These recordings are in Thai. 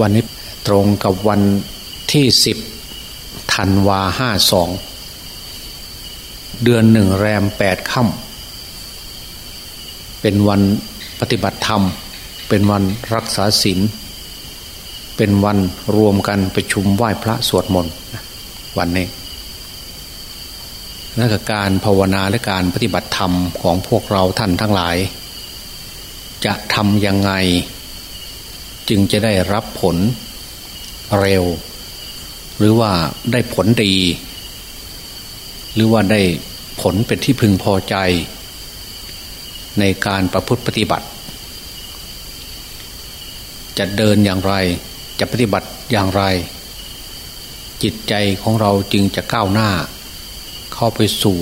วันนี้ตรงกับวันที่สิบธันวาห้าสอง เดือนหนึ่งแรมแปดค่ำเป็นวันปฏิบัติธรรม เป็นวันรักษาศีลเป็นวันรวมกันประชุมไหว้พระสวดมนต์วันนี้และการภาวนาและการปฏิบัติธรรมของพวกเราท่านทั้งหลาย จะทำยังไง จึงจะได้รับผลเร็ว หรือว่าได้ผลดี หรือว่าได้ผลเป็นที่พึงพอใจ ในการประพฤติปฏิบัติ จะเดินอย่างไรจะปฏิบัติอย่างไร จิตใจของเราจึงจะก้าวหน้า เข้าไปสู่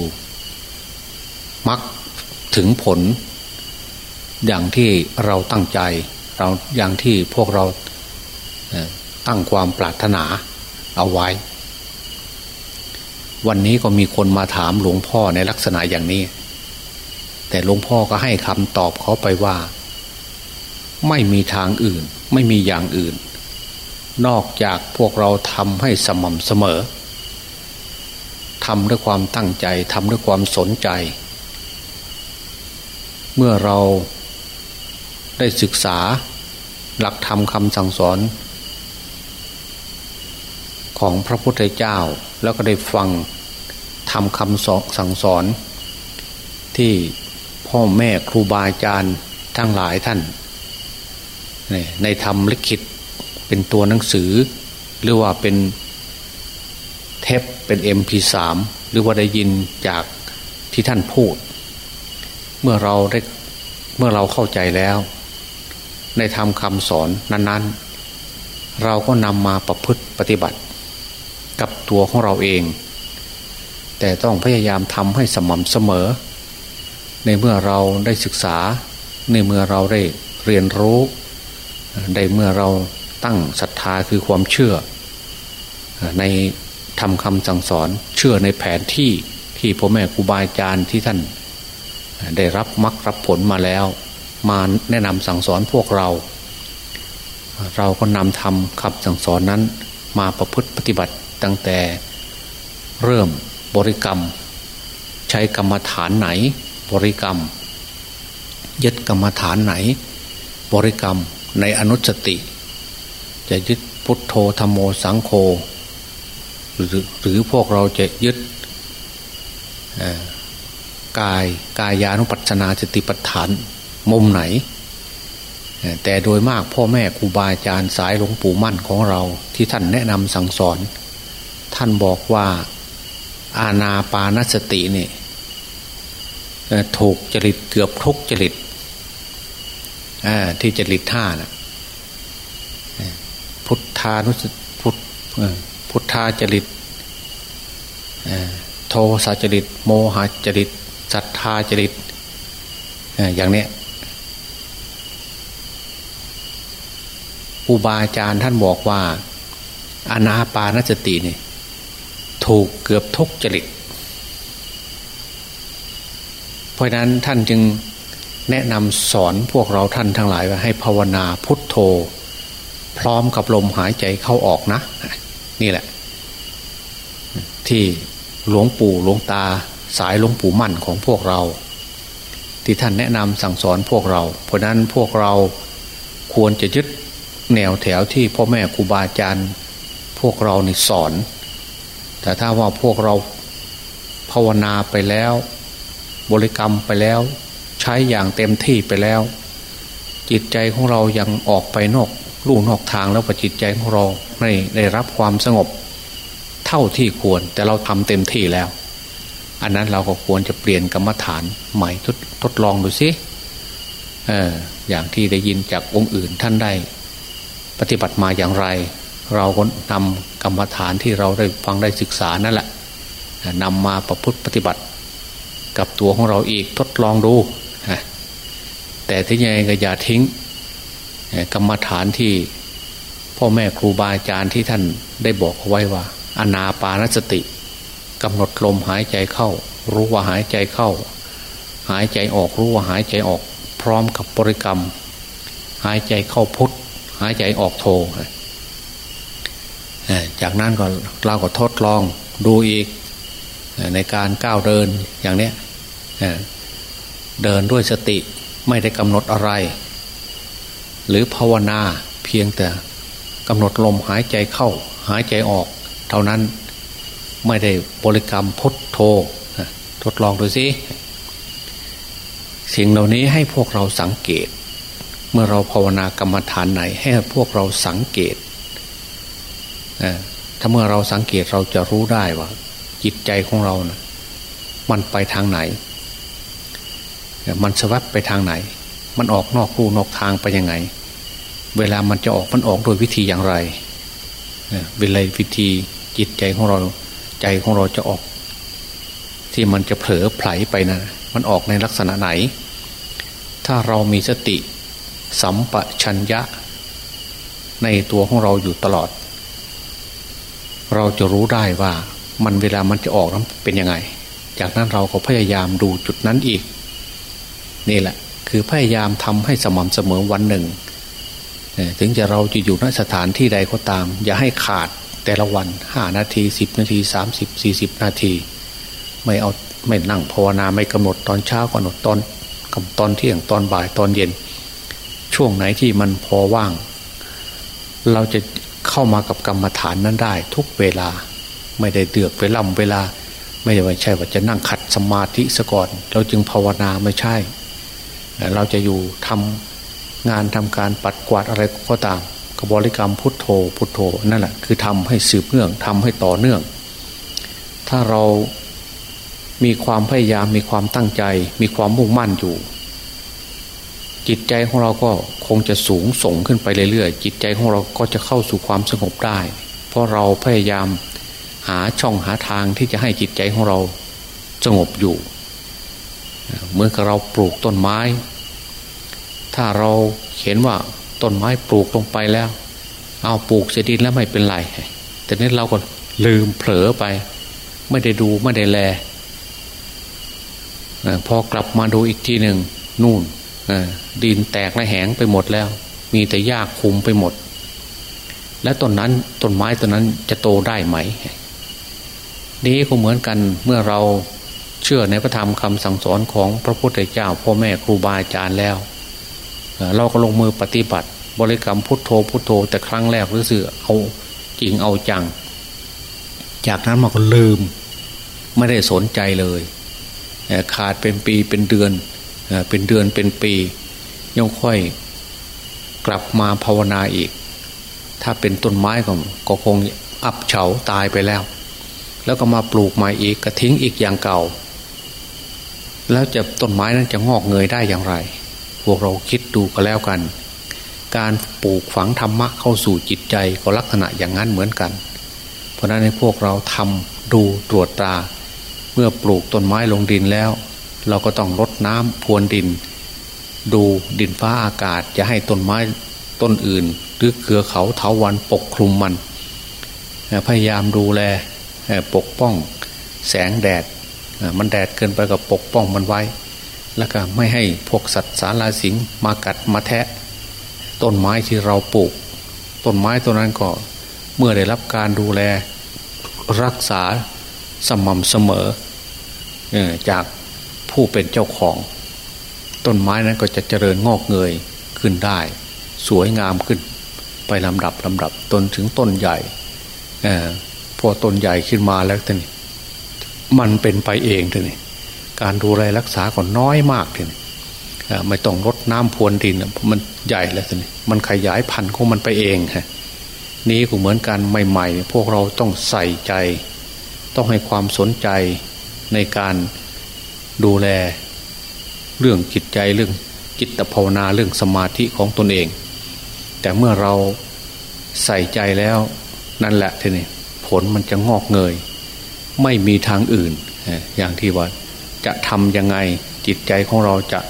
มักถึงผล อย่างที่เราตั้งใจ เราอย่างที่พวกเราตั้งความปรารถนาเอาไว้ วันนี้ก็มีคนมาถามหลวงพ่อในลักษณะอย่างนี้ แต่หลวงพ่อก็ให้คำตอบเขาไปว่า ไม่มีทางอื่น ไม่มีอย่างอื่น นอกจากพวกเราทำให้สม่ำเสมอทำด้วยความตั้งใจทำด้วยความสนใจ เมื่อเรา ได้ศึกษาหลักธรรมคำสั่งสอน ของพระพุทธเจ้า แล้วก็ได้ฟังทำคำสั่งสอน ที่พ่อแม่ครูบาอาจารย์ทั้งหลายท่าน ในธรรมลิขิตเป็นตัวหนังสือ หรือว่าเป็นเทปเป็น MP3 หรือว่าได้ยินจากที่ท่านพูด เมื่อเราได้เมื่อเราเข้าใจแล้ว ในทำคำสอนนั้น ๆ เราก็นำมาประพฤติปฏิบัติ กับตัวของเราเอง แต่ต้องพยายามทำให้สม่ำเสมอ ในเมื่อเราได้ศึกษา ในเมื่อเราได้เรียนรู้ในเมื่อเราตั้งศรัทธาคือความเชื่อ ในทำคำสั่งสอนเชื่อในแผนที่ที่พ่อแม่ครูบาอาจารย์ที่ท่านได้รับมรรครับผลมาแล้ว มาแนะนำสั่งสอนพวกเรา เราก็นำทำคำสั่งสอนนั้น มาประพฤติปฏิบัติตั้งแต่เริ่มบริกรรม ใช้กรรมฐานไหน บริกรรม ยึดกรรมฐานไหน บริกรรมในอนุสติ จะยึดพุทโธธรรมโมสังโฆหรือหรือพวกเราจะยึดกายกายานุปัจนาสติปัฏฐาน มุมไหน แต่โดยมากพ่อแม่ครูบาอาจารย์สายหลวงปู่มั่นของเราที่ท่านแนะนำสั่งสอน ท่านบอกว่าอาณาปานสตินี่ถูกจริตเกือบทุกจริตที่จริตท่านะพุทธานุสพุทพุทธาจริตโทสาจริต โมหจริตศรัทธาจริตอย่างเนี้ย อุบาจารย์ท่านบอกว่าอนาปานสตินี่ถูกเกือบทุกจริต เพราะนั้นท่านจึงแนะนำสอนพวกเราท่านทั้งหลายว่าให้ภาวนาพุทโธ พร้อมกับลมหายใจเข้าออกนะ นี่แหละ ที่หลวงปู่หลวงตาสายหลวงปู่มั่นของพวกเรา ที่ท่านแนะนำสั่งสอนพวกเรา เพราะนั้นพวกเราควรจะยึด แนวแถวที่พ่อแม่ครูบาอาจารย์พวกเราเนี่สอน แต่ถ้าว่าพวกเราภาวนาไปแล้ว บริกรรมไปแล้ว ใช้อย่างเต็มที่ไปแล้ว จิตใจของเรายังออกไปนอกลู่นอกทางแล้วปจิตใจของเราไม่ได้รับความสงบ เท่าที่ควรแต่เราทำเต็มที่แล้ว อันนั้นเราก็ควรจะเปลี่ยนกรรมฐานใหม่ทดทดลองดูสิเอออย่างที่ได้ยินจากองค์อื่นท่านได้ ปฏิบัติมาอย่างไร เราก็นำกรรมฐานที่เราได้ฟังได้ศึกษานั่นแหละนำมาประพฤติปฏิบัติ กับตัวของเราอีกทดลองดู แต่ที่ยังไงก็อย่าทิ้งกรรมฐานที่พ่อแม่ครูบาอาจารย์ที่ท่านได้บอกเอาไว้ว่า อนาปานสติกำหนดลมหายใจเข้า รู้ว่าหายใจเข้า หายใจออกรู้ว่าหายใจออก พร้อมกับบริกรรม หายใจเข้าพุท หายใจออกโทจากนั้นก็เราก็ทดลองดูอีกในการก้าวเดินอย่างเนี้ยเดินด้วยสติไม่ได้กำหนดอะไร หรือภาวนาเพียงแต่กำหนดลมหายใจเข้า หายใจออก เท่านั้นไม่ได้บริกรรมพุทโธทดลองดูสิสิ่งเหล่านี้ให้พวกเราสังเกต เมื่อเราภาวนากรรมฐานไหน ให้พวกเราสังเกตถ้าเมื่อเราสังเกตเราจะรู้ได้ว่า จิตใจของเรานะมันไปทางไหน มันสวับไปทางไหน มันออกนอกรูนอกทางไปยังไง เวลามันจะออกมันออกโดยวิธีอย่างไรเวลาวิธีจิตใจของเราใจของเราจะออก ที่มันจะเผลอไผลไปนะมันออกในลักษณะไหน ถ้าเรามีสติ สัมปชัญญะ ในตัวของเราอยู่ตลอด เราจะรู้ได้ว่ามันเวลามันจะออกนั้นเป็นยังไง จากนั้นเราก็พยายามดูจุดนั้นอีก นี่แหละ คือพยายามทำให้สม่ำเสมอวันหนึ่ง ถึงจะเราจะอยู่ณสถานที่ใดก็ตาม อย่าให้ขาดแต่ละวันห้านาทีสิบนาทีสามสิบสี่สิบนาที ไม่เอาไม่นั่งภาวนาไม่กำหนดตอนเช้ากำหนดตอนกับตอนเที่ยงตอนบ่ายตอนเย็น ช่วงไหนที่มันพอว่าง เราจะเข้ามากับกรรมฐานนั้นได้ ทุกเวลาไม่ได้เดือกไปล่ำเวลา ไม่ได้ว่ใช่ว่าจะนั่งขัดสมาธิซะก่อน เราจึงภาวนาไม่ใช่ เราจะอยู่ทำงานทำการปัดกวาดอะไรก็ตามกบริกรรมพุทโธ พุทโธนั่นแหละคือทำให้สืบเนื่องทำให้ต่อเนื่อง ถ้าเรามีความพยายามมีความตั้งใจ มีความมุ่งมั่นอยู่ จิตใจของเราก็คงจะสูงส่งขึ้นไปเรื่อยๆ จิตใจของเราก็จะเข้าสู่ความสงบได้ เพราะเราพยายามหาช่องหาทางที่จะให้จิตใจของเราสงบอยู่เหมือนกับเราปลูกต้นไม้ ถ้าเราเห็นว่าต้นไม้ปลูกลงไปแล้ว เอาปลูกเสียดินแล้วไม่เป็นไรแต่นี้เราก็ลืมเผลอไป ไม่ได้ดูไม่ได้แลพอกลับมาดูอีกทีหนึ่งนู่น ดินแตกและแหงไปหมดแล้ว มีแต่หญ้าคุมไปหมด และต้นนั้นต้นไม้ต้นนั้นจะโตได้ไหม นี้ก็เหมือนกันเมื่อเราเชื่อในพระธรรมคำสั่งสอนของพระพุทธเจ้าพ่อแม่ครูบาอาจารย์แล้ว เราก็ลงมือปฏิบัติ บริกรรมพุทโธพุทโธ แต่ครั้งแรกรู้สึกเอาจริงเอาจัง จากนั้นมันก็ลืม ไม่ได้สนใจเลย ขาดเป็นปีเป็นเดือน เป็นเดือนเป็นปีย่อมค่อยกลับมาภาวนาอีก ถ้าเป็นต้นไม้ก็คงอับเฉาตายไปแล้ว แล้วก็มาปลูกใหม่อีกกระทิ้งอีกอย่างเก่า แล้วจะต้นไม้นั้นจะงอกเงยได้อย่างไร พวกเราคิดดูก็แล้วกัน การปลูกฝังธรรมะเข้าสู่จิตใจก็ลักษณะอย่างนั้นเหมือนกัน เพราะนั้นในพวกเราทำดูตรวจตรา เมื่อปลูกต้นไม้ลงดินแล้ว เราก็ต้องรด น้ำพรวนดิน ดูดินฟ้าอากาศจะให้ต้นไม้ต้นอื่น หรือเครือเขาเถาวันปกคลุมมัน พยายามดูแลปกป้องแสงแดดมันแดดเกินไปกับปกป้องมันไว้ แล้วก็ไม่ให้พวกสัตว์สาราสิงมากัดมาแทะ ต้นไม้ที่เราปลูก ต้นไม้ตัวนั้นก็เมื่อได้รับการดูแลรักษาสม่ำเสมอจาก ผู้เป็นเจ้าของ ต้นไม้นั้นก็จะเจริญงอกเงยขึ้นได้ สวยงามขึ้น ไปลำดับลำดับจนถึงต้นใหญ่พอต้นใหญ่ขึ้นมาแล้วท่านี่มันเป็นไปเองท่านี่การดูแลรักษาก็น้อยมากท่านี่ไม่ต้องรดน้ำพรวนดินมันใหญ่แล้วท่านี่มันขยายพันธุ์ของมันไปเองฮะนี้ก็เหมือนกันใหม่ ๆ พวกเราต้องใส่ใจ ต้องให้ความสนใจในการ ดูแล เรื่องจิตใจเรื่องจิตภาวนาเรื่องสมาธิของตนเอง แต่เมื่อเราใส่ใจแล้วนั่นแหละทีนี้ผลมันจะงอกเงย ไม่มีทางอื่น อย่างที่ว่าจะทำยังไงจิตใจของเราจะ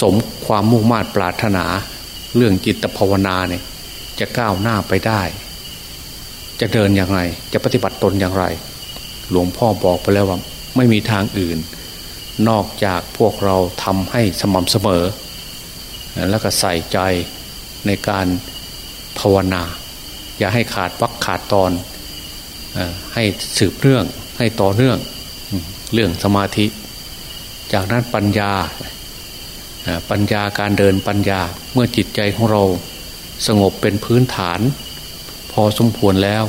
สมความมุ่งมา่ปรารถนา เรื่องจิตภาวนาเนี่ย จะก้าวหน้าไปได้ จะเดินอย่างไร จะปฏิบัติตนอย่างไร หลวงพ่อบอกไปแล้วว่า ไม่มีทางอื่น นอกจากพวกเราทำให้สม่ำเสมอ แล้วก็ใส่ใจในการภาวนา อย่าให้ขาดวักขาดตอนให้สืบเรื่องให้ต่อเนื่องเรื่องสมาธิ จากนั้นปัญญาปัญญาการเดินปัญญาเมื่อจิตใจของเราสงบเป็นพื้นฐาน พอสมควรแล้ว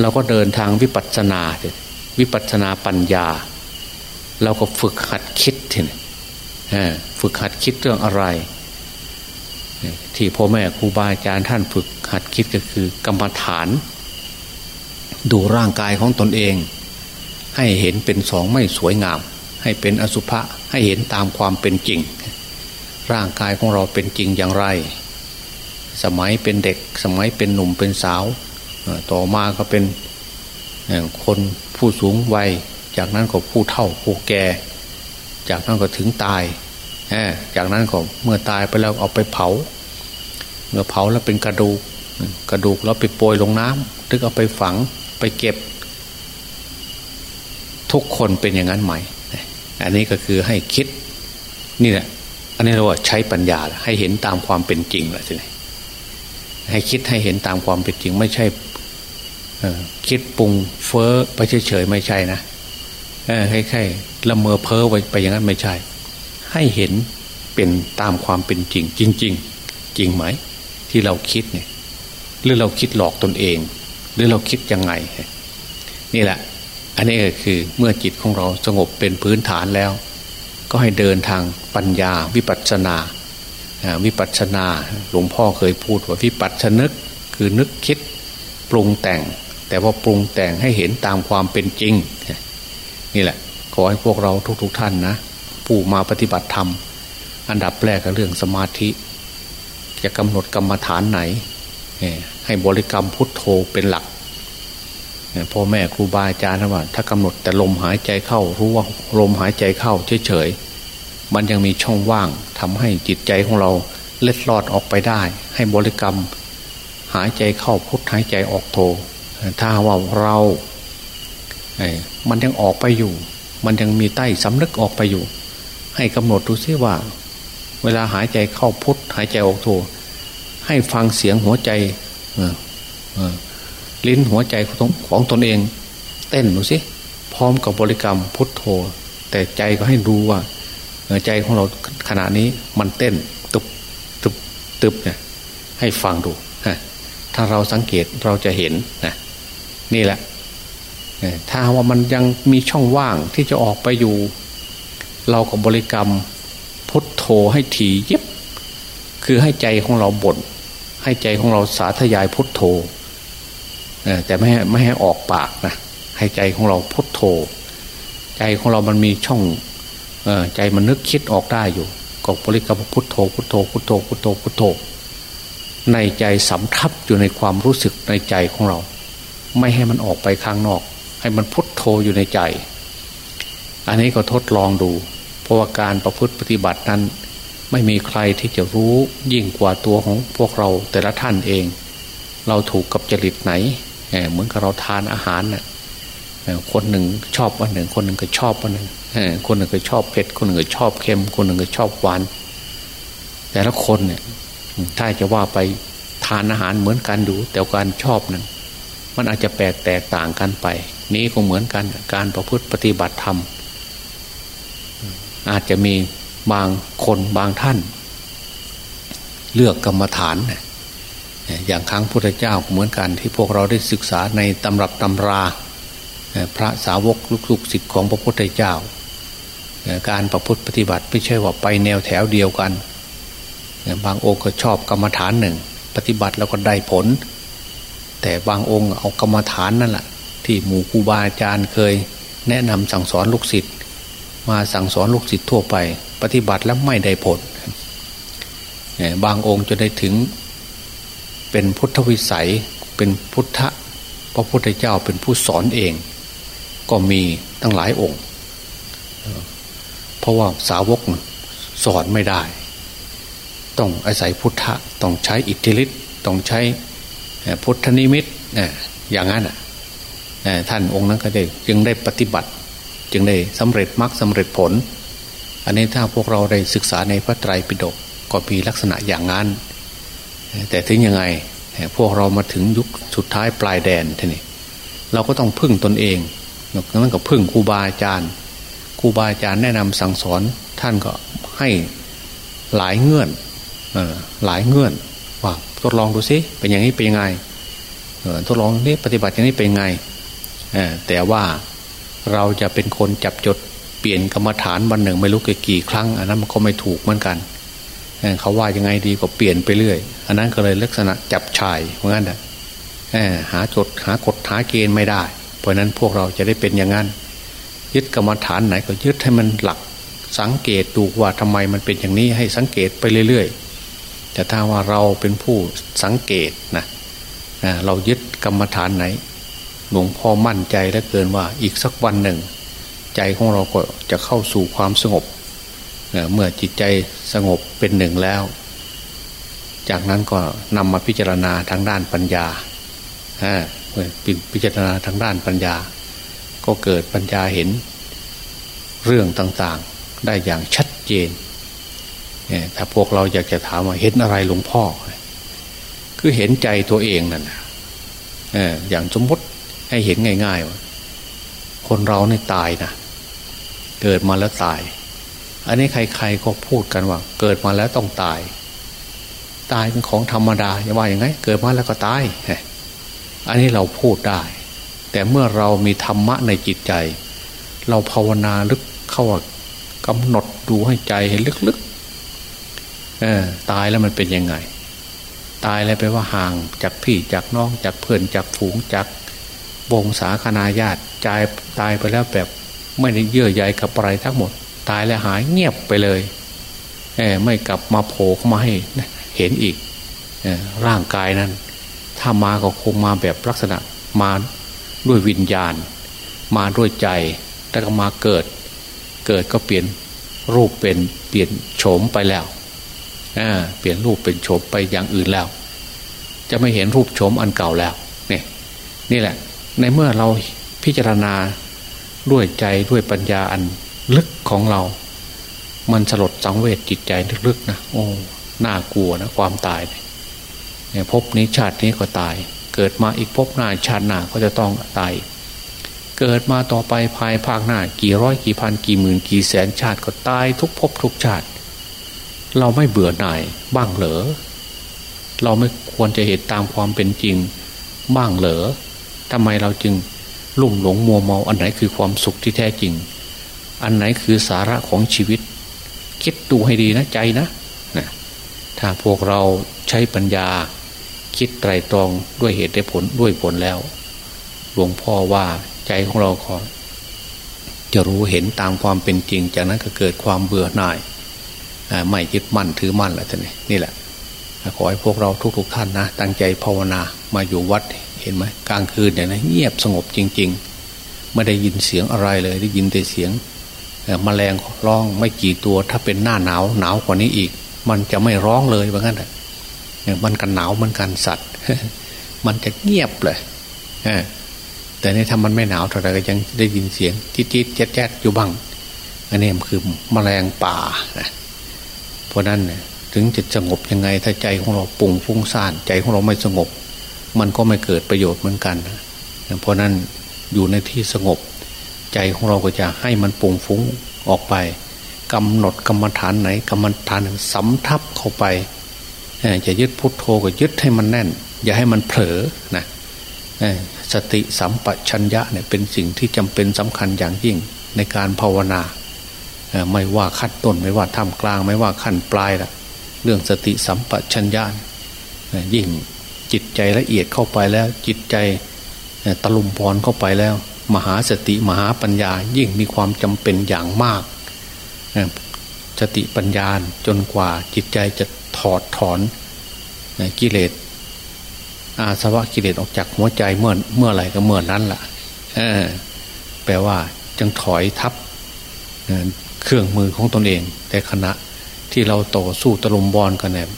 เราก็เดินทางวิปัสสนาวิปัสสนาปัญญา เราก็ฝึกหัดคิดทีนี้ฝึกหัดคิดเรื่องอะไร ที่พ่อแม่ครูบาอาจารย์ท่านฝึกหัดคิดก็คือกรรมฐาน ดูร่างกายของตนเอง ให้เห็นเป็นสองไม่สวยงาม ให้เป็นอสุภะให้เห็นตามความเป็นจริง ร่างกายของเราเป็นจริงอย่างไร สมัยเป็นเด็กสมัยเป็นหนุ่มเป็นสาว ต่อมาก็เป็นคนผู้สูงวัย จากนั้นก็ผู้เฒ่าผู้แก่ จากนั้นก็ถึงตายจากนั้นก็เมื่อตายไปแล้วเอาไปเผา เมื่อเผาแล้วเป็นกระดูกกระดูกแล้วไปโปรยลงน้ำถึงเอาไปฝังไปเก็บ ทุกคนเป็นอย่างนั้นไหมอันนี้ก็คือให้คิดนี่แหละอันนี้เราว่าใช้ปัญญาให้เห็นตามความเป็นจริงแหละทีนี้ให้คิดให้เห็นตามความเป็นจริงไม่ใช่คิดปรุงเฟ้อไปเฉยๆไม่ใช่นะ ให้แค่ละเมอเพ้อไปไปอย่างนั้นไม่ใช่ ให้เห็นเป็นตามความเป็นจริง จริง ๆ จริงไหม ที่เราคิดเนี่ยหรือเราคิดหลอกตนเอง หรือเราคิดยังไง นี่แหละ อันนี้ก็คือเมื่อจิตของเราสงบเป็นพื้นฐานแล้ว ก็ให้เดินทางปัญญาวิปัสสนาวิปัสสนาหลวงพ่อเคยพูดว่าวิปัสสนึกคือนึกคิดปรุงแต่ง แต่ว่าปรุงแต่งให้เห็นตามความเป็นจริง นี่แหละ ขอให้พวกเราทุกๆทท่านนะผู้มาปฏิบัติธรรม อันดับแรกก็เรื่องสมาธิ จะกำหนดกรรมฐานไหน ให้บริกรรมพุทโธเป็นหลักพ่อแม่ครูบาอาจารย์นะว่าถ้ากำหนดแต่ลมหายใจเข้า รู้ว่าลมหายใจเข้าเฉยๆมันยังมีช่องว่างทำให้จิตใจของเราเล็ดลอดออกไปได้ ให้บริกรรม หายใจเข้าพุทหายใจออกโธถ้าว่าเรา มันยังออกไปอยู่ มันยังมีใต้สำนึกออกไปอยู่ ให้กำหนดดูซิว่า เวลาหายใจเข้าพุทหายใจออกโทให้ฟังเสียงหัวใจลิ้นหัวใจของตนเอง เต้นดูสิพร้อมกับบริกรรมพุทโธ แต่ใจก็ให้ดูว่าใจของเราขณะนี้มันเต้นตุบตุบตุบเนี่ยให้ฟังดูถ้าเราสังเกตเราจะเห็นนะนี่แหละ ถ้าว่ามันยังมีช่องว่างที่จะออกไปอยู่ เราก็บริกรรมพุทโธให้ถี่ยิบ คือให้ใจของเราบ่นให้ใจของเราสาธยายพุทโธแต่ไม่ให้ไม่ให้ออกปากนะให้ใจของเราพุทโธ ใจของเรามันมีช่องใจมันนึกคิดออกได้อยู่ก็บริกรรมพุทโธพุทโธพุทโธพุทโธพุทโธ ในใจสำทับอยู่ในความรู้สึกในใจของเรา ไม่ให้มันออกไปข้างนอก ให้มันพุทโธอยู่ในใจ อันนี้ก็ทดลองดู เพราะว่าการประพฤติปฏิบัตินั้น ไม่มีใครที่จะรู้ยิ่งกว่าตัวของพวกเราแต่ละท่านเอง เราถูกกับจริตไหนเหมือนกับเราทานอาหารน่ะคนหนึ่งชอบวันหนึ่ง คนหนึ่งก็ชอบวันหนึ่งคนหนึ่งก็ชอบเผ็ด คนหนึ่งก็ชอบเค็ม คนหนึ่งก็ชอบหวาน แต่ละคนเนี่ยถ้าจะว่าไปทานอาหารเหมือนกันดู แต่การชอบนั้นมันอาจจะแปลกแตกต่างกันไป นี้ก็เหมือนกันการประพฤติปฏิบัติธรรม อาจจะมีบางคนบางท่าน เลือกกรรมฐาน อย่างครั้งพุทธเจ้าเหมือนกันที่พวกเราได้ศึกษาในตำรับตำรา พระสาวกลูกๆศิษย์ของพระพุทธเจ้า การประพฤติปฏิบัติไม่ใช่ว่าไปแนวแถวเดียวกัน บางองค์ก็ชอบกรรมฐานหนึ่ง ปฏิบัติแล้วก็ได้ผล แต่บางองค์เอากรรมฐานนั่นแหละ ที่หมู่ครูบาอาจารย์เคย แนะนำสั่งสอนลูกศิษย์ มาสั่งสอนลูกศิษย์ทั่วไป ปฏิบัติแล้วไม่ได้ผล บางองค์จะได้ถึงเป็นพุทธวิสัยเป็นพุทธพระพุทธเจ้าเป็นผู้สอนเอง ก็มีตั้งหลายองค์ เพราะว่าสาวกสอนไม่ได้ ต้องอาศัยพุทธะต้องใช้อิทธิฤทธิ์ต้องใช้พุทธนิมิตอย่างนั้น ท่านองค์นั้นก็ได้จึงได้ปฏิบัติ จึงได้สำเร็จมรรคสาเร็จผล อันนี้ถ้าพวกเราได้ศึกษาในพระไตรปิฎกก็มีลักษณะอย่างนั้น แต่ถึงยังไงพวกเรามาถึงยุคสุดท้ายปลายแดนทีนี้เราก็ต้องพึ่งตนเองนั้นก็พึ่งครูบาอาจารย์ครูบาอาจารย์แนะนำสั่งสอนท่านก็ให้หลายเงื่อนหลายเงื่อนว่าทดลองดูซิเป็นอย่างนี้เป็นยังไงทดลองนี่ปฏิบัติอย่างนี้เป็นไง แต่ว่าเราจะเป็นคนจับจดเปลี่ยนกรรมฐานวันหนึ่งไม่รู้กี่ครั้ง อันนั้นมันก็ไม่ถูกเหมือนกันเขาว่ายังไงดีก็เปลี่ยนไปเรื่อย อันนั้นก็เลยลักษณะจับชายเหมือนกันหาจดหากฎหาเกณฑ์ไม่ได้ เพราะนั้นพวกเราจะได้เป็นอย่างนั้น ยึดกรรมฐานไหนก็ยึดให้มันหลัก สังเกตดูว่าทำไมมันเป็นอย่างนี้ให้สังเกตไปเรื่อยๆแต่ถ้าว่าเราเป็นผู้สังเกตนะเรายึดกรรมฐานไหน หลวงพ่อมั่นใจและเกินว่าอีกสักวันหนึ่ง ใจของเราก็จะเข้าสู่ความสงบเมื่อจิตใจสงบเป็นหนึ่งแล้ว จากนั้นก็นำมาพิจารณาทางด้านปัญญาเมื่อพิจารณาทางด้านปัญญา ก็เกิดปัญญาเห็น เรื่องต่างๆได้อย่างชัดเจนถ้าพวกเราอยากจะถามว่าเห็นอะไรหลวงพ่อ คือเห็นใจตัวเองนั่นอย่างสมมติ ให้เห็นง่ายๆว่าคนเราเนี่ยตายนะเกิดมาแล้วตาย อันนี้ใครๆก็พูดกันว่า เกิดมาแล้วต้องตาย ตายเป็นของธรรมดาอย่าว่าอย่างไง เกิดมาแล้วก็ตายอันนี้เราพูดได้ แต่เมื่อเรามีธรรมะในจิตใจ เราภาวนาลึกเข้ากำหนดดูให้ใจให้ลึกๆตายแล้วมันเป็นยังไง ตายแล้วไปว่าห่างจากพี่จากน้องจากเพื่อนจากฝูงจาก วงสาคนาญาติใจตายไปแล้วแบบไม่ได้เยื่อใยกับอะไรทั้งหมด ตายแล้วหายเงียบไปเลยเไม่กลับมาโผล่เข้ามาให้เห็นอีกร่างกายนั้น ถ้ามาก็คงมาแบบลักษณะมาด้วยวิญญาณ มาด้วยใจแล้วก็มาเกิด เกิดก็เปลี่ยนรูปเป็นเปลี่ยนโฉมไปแล้วเปลี่ยนรูปเป็นโฉมไปอย่างอื่นแล้ว จะไม่เห็นรูปโฉมอันเก่าแล้วนี่นี่แหละ ในเมื่อเราพิจารณาด้วยใจด้วยปัญญาอันลึกของเรา มันสลดสังเวชจิตใจลึกๆนะโอ้น่ากลัวนะความตายเนี่ยพบนี้ชาตินี้ก็ตาย เกิดมาอีกพบหน้าชาติหน้าก็จะต้องตาย เกิดมาต่อไปภายภาคหน้า กี่ร้อยกี่พันกี่หมื่นกี่แสนชาติก็ตายทุกภพทุกชาติ เราไม่เบื่อหน่ายบ้างเหรอเราไม่ควรจะเห็นตามความเป็นจริงบ้างเหรอ ทำไมเราจึงลุ่มหลงมัวเมาอันไหนคือความสุขที่แท้จริง อันไหนคือสาระของชีวิต คิดดูให้ดีนะใจนะนะถ้าพวกเราใช้ปัญญา คิดไตรตรองด้วยเหตุได้ผลด้วยผลแล้ว หลวงพ่อว่าใจของเราขอจะรู้เห็นตามความเป็นจริง จากนั้นก็เกิดความเบื่อหน่ายไม่ยึดมั่นถือมั่นแหละท่านนี่นี่แหละขอให้พวกเราทุกๆท่านนะ ตั้งใจภาวนามาอยู่วัด เห็นไหมกลางคืนเนี่ยนะเงียบสงบจริง ๆ ไม่ได้ยินเสียงอะไรเลย ได้ยินแต่เสียงมแมลงร้องไม่กี่ตัว ถ้าเป็นหน้าหนาวหนาวกว่านี้อีก มันจะไม่ร้องเลยว่างั้นมันกันหนาวมันกันสัตว์ มันจะเงียบเลยแต่นี่ถ้ามันไม่หนาวเท่าไรก็ยังได้ยินเสียงจี๊ดจี๊ดแจ๊ดแจ๊ดอยู่บ้างอันนี้มันคือมแมลงป่าเพราะนั้นถึงจะสงบยังไงถ้าใจของเราปุ่งฟุ้งซ่านใจของเราไม่สงบ มันก็ไม่เกิดประโยชน์เหมือนกัน เพราะนั้นอยู่ในที่สงบ ใจของเราก็จะให้มันปุ่งฟุ้งออกไปกำหนดกรรมฐานไหนกรรมฐานสำทับเข้าไปจะยึดพุทโธก็ยึดให้มันแน่น อย่าให้มันเผลอนะสติสัมปชัญญะเนี่ยเป็นสิ่งที่จำเป็นสำคัญอย่างยิ่งในการภาวนาไม่ว่าขั้นต้นไม่ว่าท่ามกลาง ไม่ว่าขั้นปลายละเรื่องสติสัมปชัญญะยิ่ง จิตใจละเอียดเข้าไปแล้ว จิตใจตะลุมพรเข้าไปแล้ว มหาสติมหาปัญญายิ่งมีความจำเป็นอย่างมาก สติปัญญาจนกว่าจิตใจจะถอดถอนกิเลสอาสวะกิเลสออกจากหัวใจเมื่อเมื่อไหร่ก็เมื่อนั้นละ่ะแปลว่าจึงถอยทับเครื่องมือของตนเอง แต่ขณะที่เราต่อสู้ตะลุมบอลกันเนี่ย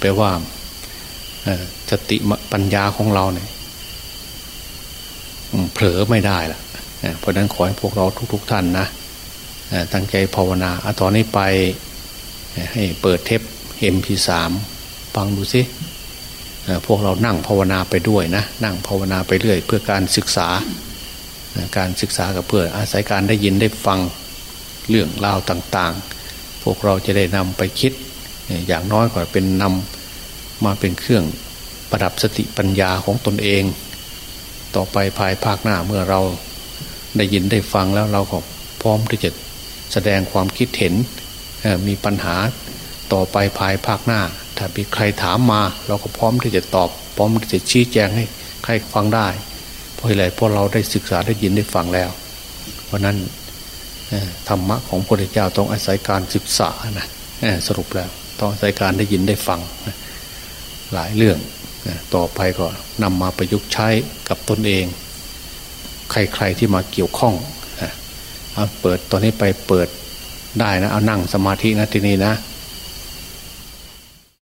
แปลว่า สติปัญญาของเราเนี่ยเผลอไม่ได้ละเพราะนั้นขอให้พวกเราทุกๆทท่านนะตั้งใจภาวนาอาตอนนี้ไปให้เปิดเทปเอ็มพีสามฟังดูสิพวกเรานั่งภาวนาไปด้วยนะ นั่งภาวนาไปเรื่อย เพื่อการศึกษา การศึกษากับเพื่ออาศัยการได้ยินได้ฟังเรื่องราวต่าง ๆ พวกเราจะได้นำไปคิด อย่างน้อยกว่าเป็นนำ มาเป็นเครื่องประดับสติปัญญาของตนเอง ต่อไปภายภาคหน้าเมื่อเราได้ยินได้ฟังแล้วเราก็พร้อมที่จะแสดงความคิดเห็นมีปัญหาต่อไปภายภาคหน้า ถ้ามีใครถามมา เราก็พร้อมที่จะตอบ พร้อมที่จะชี้แจงให้ใครฟังได้ เพราะอะไรเพราะเราได้ศึกษาได้ยินได้ฟังแล้ว เพราะนั้นธรรมะของพระพุทธเจ้าต้องอาศัยการศึกษานะสรุปแล้ว ต้องอาศัยการได้ยินได้ฟัง หลายเรื่องต่อไปก็นำมาประยุกต์ใช้กับตนเอง ใครๆที่มาเกี่ยวข้องเอาเปิดตอนนี้ไปเปิดได้นะเอานั่งสมาธินะที่นี่นะ